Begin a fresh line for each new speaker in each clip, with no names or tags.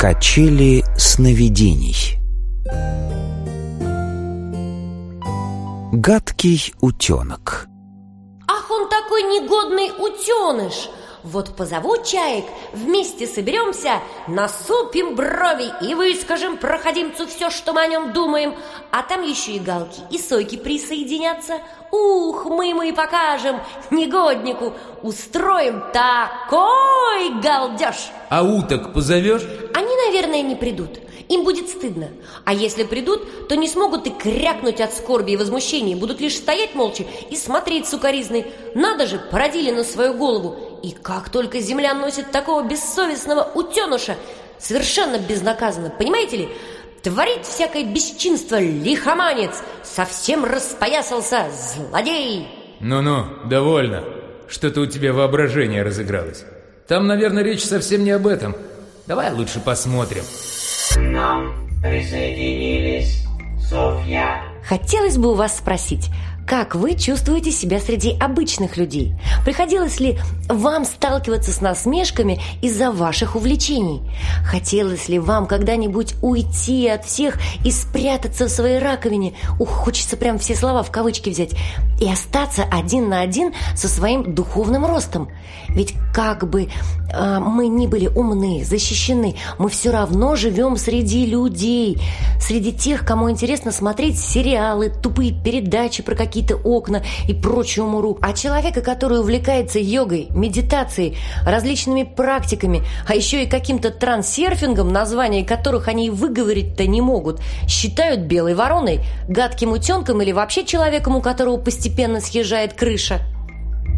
Качели сновидений Гадкий утенок
Ах, он такой негодный утеныш! Вот позову чаек, вместе соберемся, насупим брови и выскажем проходимцу все, что мы о нем думаем. А там еще и галки, и сойки присоединятся. Ух, мы ему и покажем, негоднику, устроим такой галдеж!»
А уток позовешь?
Они, наверное, не придут. Им будет стыдно. А если придут, то не смогут и крякнуть от скорби и возмущения. Будут лишь стоять молча и смотреть сукоризной. Надо же, породили на свою голову. И как только земля носит такого бессовестного утеныша, совершенно безнаказанно, понимаете ли? Творит всякое бесчинство лихоманец, совсем распоясался злодей.
Ну-ну, довольно. Что-то у тебя воображение разыгралось. Там, наверное, речь совсем не об этом. Давай лучше посмотрим.
Нам присоединились Софья.
Хотелось бы у вас спросить, как вы чувствуете себя среди обычных людей? Приходилось ли вам сталкиваться с насмешками из-за ваших увлечений? Хотелось ли вам когда-нибудь уйти от всех и спрятаться в своей раковине? Ух, хочется прям все слова в кавычки взять. И остаться один на один со своим духовным ростом. Ведь как бы э, мы ни были умны, защищены, мы все равно живем среди людей, среди тех, кому интересно смотреть сериалы, тупые передачи про какие какие-то окна и прочую муру. А человека, который увлекается йогой, медитацией, различными практиками, а еще и каким-то трансерфингом, названия которых они и выговорить-то не могут, считают белой вороной, гадким утенком или вообще человеком, у которого постепенно съезжает крыша.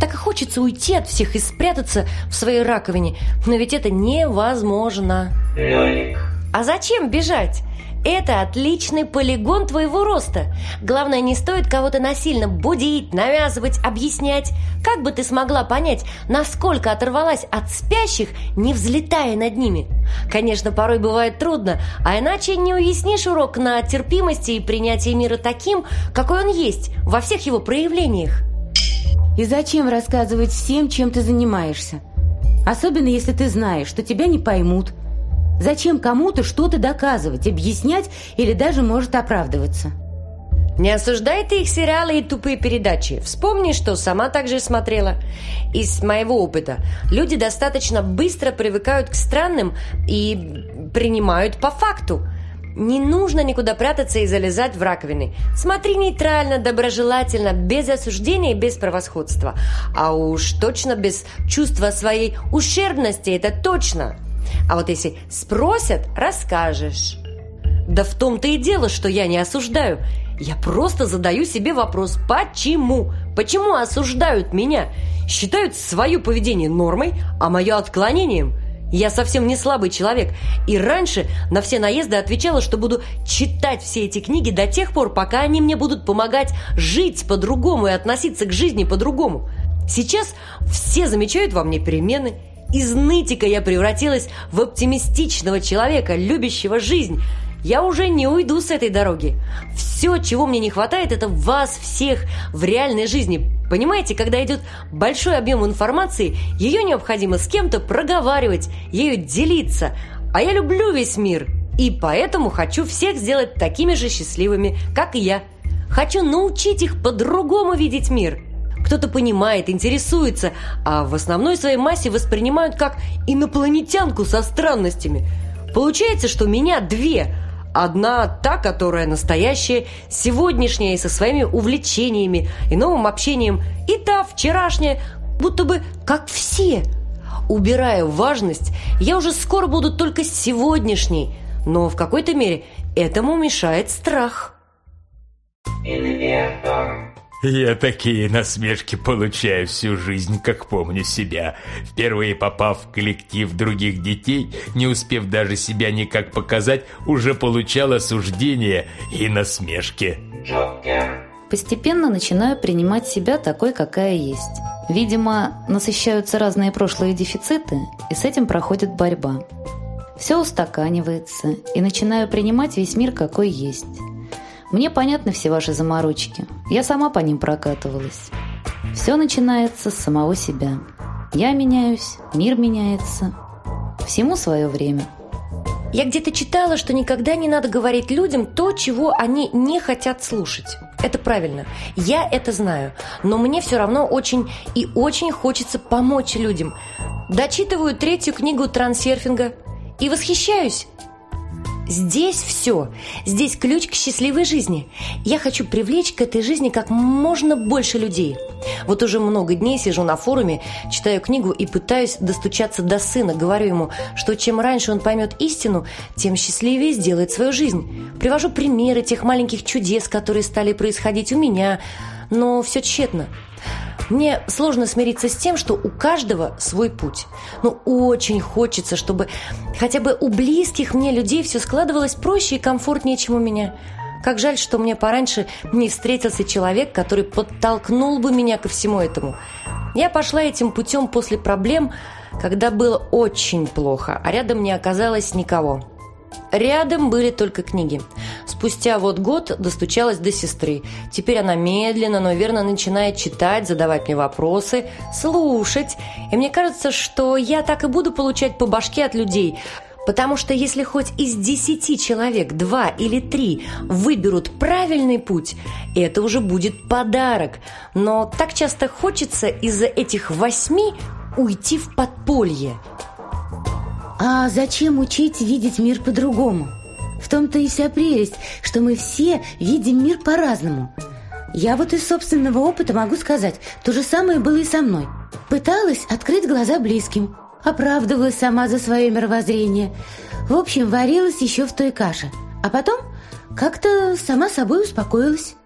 Так и хочется уйти от всех и спрятаться в своей раковине, но ведь это невозможно.
Лёник.
А зачем бежать? Это отличный полигон твоего роста. Главное, не стоит кого-то насильно будить, навязывать, объяснять. Как бы ты смогла понять, насколько оторвалась от спящих, не взлетая над ними? Конечно, порой бывает трудно, а иначе не уяснишь урок на терпимости и принятии мира таким, какой он есть, во всех его проявлениях.
И зачем рассказывать всем, чем ты занимаешься? Особенно, если ты знаешь, что тебя не поймут – Зачем кому-то что-то доказывать, объяснять или даже может оправдываться?
Не осуждай ты их сериалы и тупые передачи. Вспомни, что сама также смотрела. Из моего опыта люди достаточно быстро привыкают к странным и принимают по факту. Не нужно никуда прятаться и залезать в раковины. Смотри нейтрально, доброжелательно, без осуждения и без превосходства. А уж точно без чувства своей ущербности, это точно. А вот если спросят, расскажешь. Да в том-то и дело, что я не осуждаю. Я просто задаю себе вопрос, почему? Почему осуждают меня? Считают свое поведение нормой, а мое отклонением – я совсем не слабый человек, и раньше на все наезды отвечала, что буду читать все эти книги до тех пор, пока они мне будут помогать жить по-другому и относиться к жизни по-другому. Сейчас все замечают во мне перемены, из нытика я превратилась в оптимистичного человека, любящего жизнь. Я уже не уйду с этой дороги. Все, чего мне не хватает, это вас всех в реальной жизни. Понимаете, когда идет большой объем информации, ее необходимо с кем-то проговаривать, ею делиться. А я люблю весь мир. И поэтому хочу всех сделать такими же счастливыми, как и я. Хочу научить их по-другому видеть мир кто-то понимает, интересуется, а в основной своей массе воспринимают как инопланетянку со странностями. Получается, что меня две. Одна та, которая настоящая, сегодняшняя и со своими увлечениями и новым общением, и та вчерашняя, будто бы как все. Убирая важность, я уже скоро буду только сегодняшней, но в какой-то мере этому мешает страх.
Инвентор.
Я такие насмешки получаю всю жизнь, как помню себя. Впервые попав в коллектив других детей, не успев даже себя никак показать, уже получал осуждение и насмешки.
Постепенно начинаю принимать себя такой, какая есть. Видимо, насыщаются разные прошлые дефициты, и с этим проходит борьба. Все устаканивается, и начинаю принимать весь мир, какой есть. Мне понятны все ваши заморочки. Я сама по ним прокатывалась. Все начинается с самого себя. Я меняюсь, мир меняется. Всему свое время.
Я где-то читала, что никогда не надо говорить людям то, чего они не хотят слушать. Это правильно. Я это знаю. Но мне все равно очень и очень хочется помочь людям. Дочитываю третью книгу трансерфинга и восхищаюсь Здесь все. Здесь ключ к счастливой жизни. Я хочу привлечь к этой жизни как можно больше людей. Вот уже много дней сижу на форуме, читаю книгу и пытаюсь достучаться до сына. Говорю ему, что чем раньше он поймет истину, тем счастливее сделает свою жизнь. Привожу примеры тех маленьких чудес, которые стали происходить у меня. Но все тщетно. Мне сложно смириться с тем, что у каждого свой путь. Но очень хочется, чтобы хотя бы у близких мне людей все складывалось проще и комфортнее, чем у меня. Как жаль, что мне пораньше не встретился человек, который подтолкнул бы меня ко всему этому. Я пошла этим путем после проблем, когда было очень плохо, а рядом не оказалось никого. Рядом были только книги. Спустя вот год достучалась до сестры. Теперь она медленно, но верно начинает читать, задавать мне вопросы, слушать. И мне кажется, что я так и буду получать по башке от людей. Потому что если хоть из десяти человек два или три выберут правильный путь, это уже будет подарок. Но так часто хочется из-за этих восьми уйти в подполье.
А зачем учить видеть мир по-другому? В том-то и вся прелесть, что мы все видим мир по-разному. Я вот из собственного опыта могу сказать, то же самое было и со мной. Пыталась открыть глаза близким, оправдывалась сама за свое мировоззрение. В общем, варилась еще в той каше. А потом как-то сама собой успокоилась.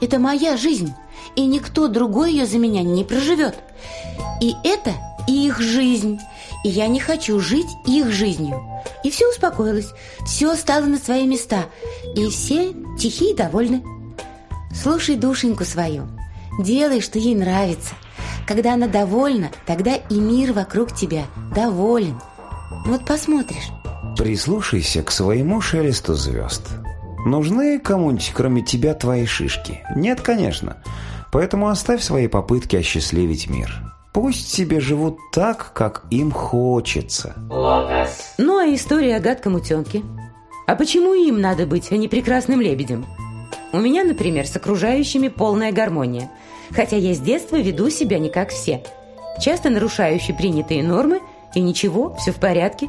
Это моя жизнь, и никто другой ее за меня не проживет. И это их жизнь и я не хочу жить их жизнью. И все успокоилось, все стало на свои места, и все тихи и довольны. Слушай душеньку свою, делай, что ей нравится. Когда она довольна, тогда и мир вокруг тебя доволен. Вот посмотришь.
Прислушайся к своему шелесту звезд. Нужны кому-нибудь, кроме тебя, твои шишки? Нет, конечно. Поэтому оставь свои попытки осчастливить мир. Пусть себе живут так, как им хочется.
Ну, а история о гадком утенке? А почему им надо быть, а не прекрасным лебедем? У меня, например, с окружающими полная гармония. Хотя я с детства веду себя не как все. Часто нарушающие принятые нормы, и ничего, все в порядке.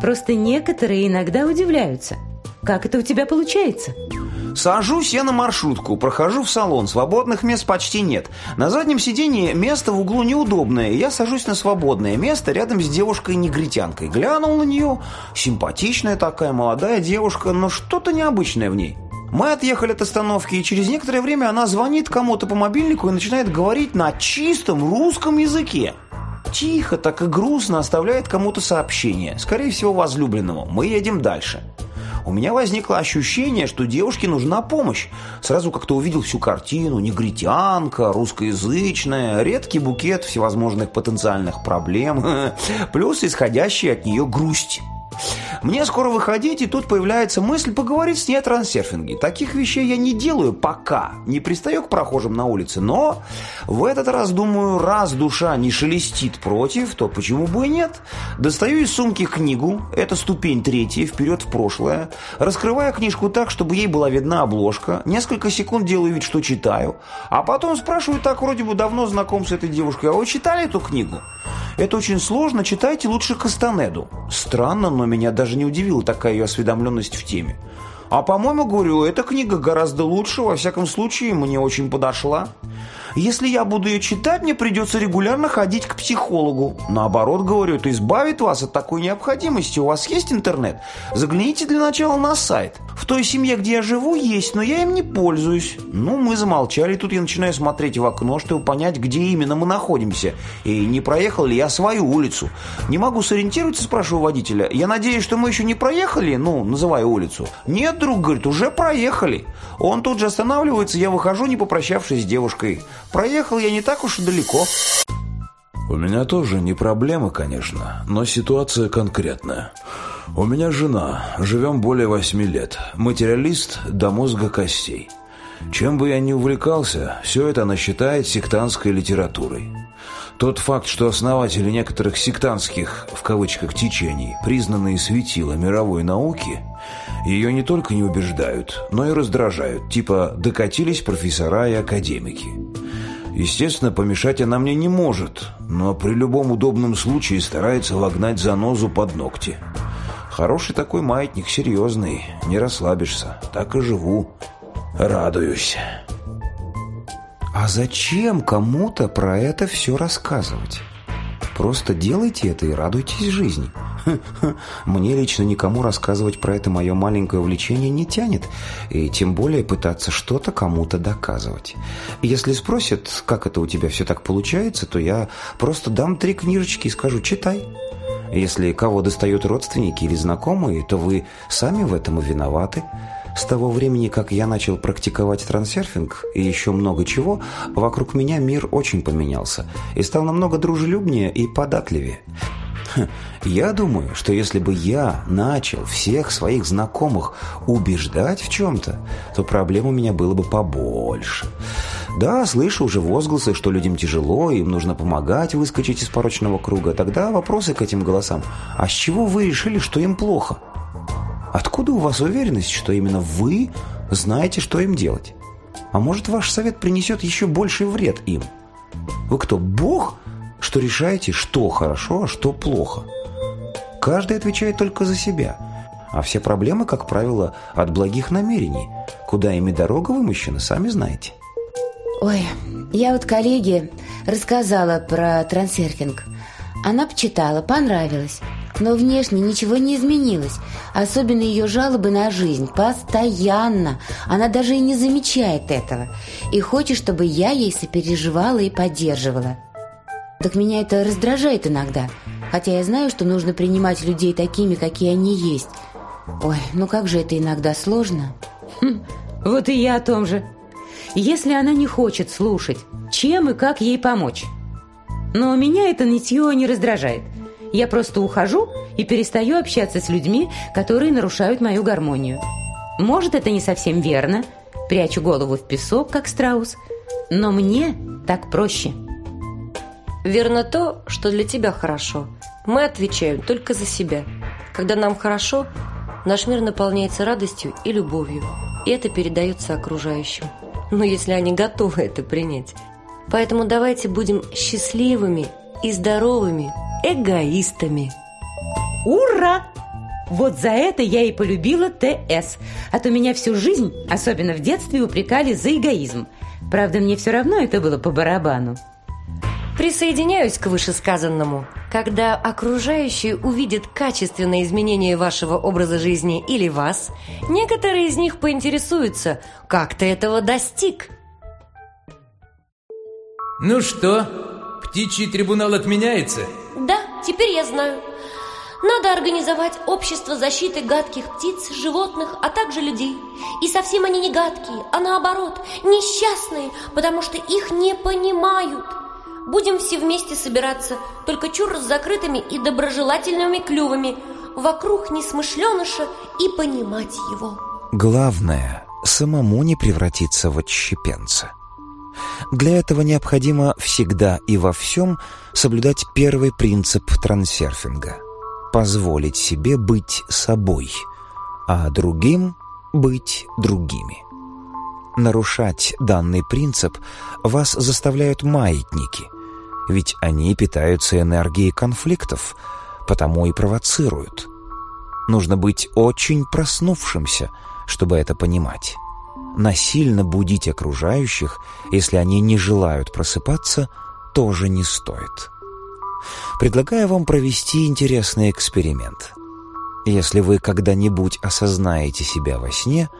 Просто некоторые иногда удивляются. Как это у тебя получается?
Сажусь я на маршрутку, прохожу в салон, свободных мест почти нет. На заднем сиденье место в углу неудобное, я сажусь на свободное место рядом с девушкой-негритянкой. Глянул на нее, симпатичная такая молодая девушка, но что-то необычное в ней. Мы отъехали от остановки, и через некоторое время она звонит кому-то по мобильнику и начинает говорить на чистом русском языке. Тихо, так и грустно оставляет кому-то сообщение, скорее всего возлюбленному. Мы едем дальше. У меня возникло ощущение, что девушке нужна помощь. Сразу как-то увидел всю картину, негритянка, русскоязычная, редкий букет всевозможных потенциальных проблем, плюс исходящая от нее грусть. Мне скоро выходить, и тут появляется мысль поговорить с ней о трансерфинге. Таких вещей я не делаю пока, не пристаю к прохожим на улице, но в этот раз думаю, раз душа не шелестит против, то почему бы и нет? Достаю из сумки книгу, это ступень третья, вперед в прошлое, раскрываю книжку так, чтобы ей была видна обложка, несколько секунд делаю вид, что читаю, а потом спрашиваю так, вроде бы давно знаком с этой девушкой, а вы читали эту книгу? Это очень сложно, читайте лучше Кастанеду. Странно, но меня даже даже не удивило такая э, ее осведомленность в теме. А по-моему, говорю, эта книга гораздо лучше, во всяком случае, мне очень подошла. Если я буду ее читать, мне придется регулярно ходить к психологу. Наоборот, говорю, это избавит вас от такой необходимости. У вас есть интернет? Загляните для начала на сайт. В той семье, где я живу, есть, но я им не пользуюсь. Ну, мы замолчали, тут я начинаю смотреть в окно, чтобы понять, где именно мы находимся. И не проехал ли я свою улицу. Не могу сориентироваться, спрашиваю водителя. Я надеюсь, что мы еще не проехали, ну, называю улицу. Нет, Друг говорит, уже проехали. Он тут же останавливается, я выхожу, не попрощавшись с девушкой. Проехал я не так уж и далеко.
У меня тоже не проблема, конечно, но ситуация конкретная. У меня жена, живем более восьми лет, материалист до мозга костей. Чем бы я ни увлекался, все это она считает сектантской литературой.
Тот факт, что основатели некоторых сектантских, в кавычках, течений, признанные светила мировой науки, ее не только не убеждают, но и раздражают, типа «докатились профессора и академики». Естественно, помешать она мне не может, но при любом удобном случае старается вогнать занозу под ногти. Хороший такой маятник, серьезный, не расслабишься, так и живу. Радуюсь.
А зачем кому-то про это все рассказывать? Просто делайте это и радуйтесь жизни. Мне лично никому рассказывать про это мое маленькое увлечение не тянет, и тем более пытаться что-то кому-то доказывать. Если спросят, как это у тебя все так получается, то я просто дам три книжечки и скажу «читай». Если кого достают родственники или знакомые, то вы сами в этом и виноваты. С того времени, как я начал практиковать трансерфинг и еще много чего, вокруг меня мир очень поменялся и стал намного дружелюбнее и податливее. Хм, я думаю, что если бы я начал всех своих знакомых убеждать в чем-то, то проблем у меня было бы побольше. Да, слышу уже возгласы, что людям тяжело, им нужно помогать выскочить из порочного круга. Тогда вопросы к этим голосам. А с чего вы решили, что им плохо? Откуда у вас уверенность, что именно вы знаете, что им делать? А может, ваш совет принесет еще больший вред им? Вы кто, Бог, что решаете, что хорошо, а что плохо? Каждый отвечает только за себя, а все проблемы, как правило, от благих намерений. Куда ими дорога вымощена, сами знаете.
Ой, я вот коллеге рассказала про трансерфинг. Она почитала, понравилось. Но внешне ничего не изменилось, особенно ее жалобы на жизнь, постоянно. Она даже и не замечает этого. И хочет, чтобы я ей сопереживала и поддерживала. Так меня это раздражает иногда, хотя я знаю, что нужно принимать людей такими, какие они есть. Ой, ну как же это иногда сложно.
Хм, вот и я о том же. Если она не хочет слушать, чем и как ей помочь? Но меня это нытье не раздражает – я просто ухожу и перестаю общаться с людьми, которые нарушают мою гармонию. Может, это не совсем верно. Прячу голову в песок, как страус. Но мне так проще.
Верно то, что для тебя хорошо. Мы отвечаем только за себя. Когда нам хорошо, наш мир наполняется радостью и любовью. И это передается окружающим. Но если они готовы это принять. Поэтому давайте будем счастливыми и здоровыми – эгоистами.
Ура! Вот за это я и полюбила ТС. А то меня всю жизнь, особенно в детстве, упрекали за эгоизм. Правда, мне все равно это было по барабану.
Присоединяюсь к вышесказанному. Когда окружающие увидят качественное изменение вашего образа жизни или вас, некоторые из них поинтересуются, как ты этого достиг.
Ну что, птичий трибунал отменяется?
Да, теперь я знаю. Надо организовать общество защиты гадких птиц, животных, а также людей. И совсем они не гадкие, а наоборот, несчастные, потому что их не понимают. Будем все вместе собираться, только чур с закрытыми и доброжелательными клювами, вокруг несмышленыша и понимать его.
Главное, самому не превратиться в отщепенца. Для этого необходимо всегда и во всем соблюдать первый принцип трансерфинга — позволить себе быть собой, а другим — быть другими. Нарушать данный принцип вас заставляют маятники, ведь они питаются энергией конфликтов, потому и провоцируют. Нужно быть очень проснувшимся, чтобы это понимать. Насильно будить окружающих, если они не желают просыпаться, тоже не стоит. Предлагаю вам провести интересный эксперимент. Если вы когда-нибудь осознаете себя во сне,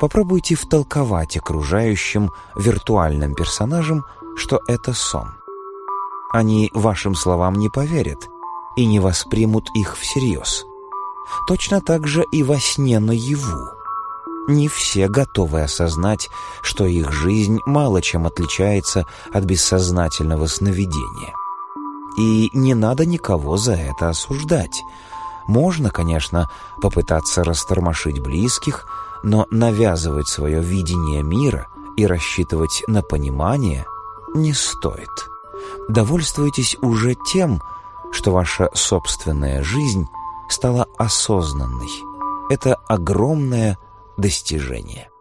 попробуйте втолковать окружающим виртуальным персонажам, что это сон. Они вашим словам не поверят и не воспримут их всерьез. Точно так же и во сне наяву не все готовы осознать, что их жизнь мало чем отличается от бессознательного сновидения. И не надо никого за это осуждать. Можно, конечно, попытаться растормошить близких, но навязывать свое видение мира и рассчитывать на понимание не стоит. Довольствуйтесь уже тем, что ваша собственная жизнь стала осознанной. Это огромное достижения.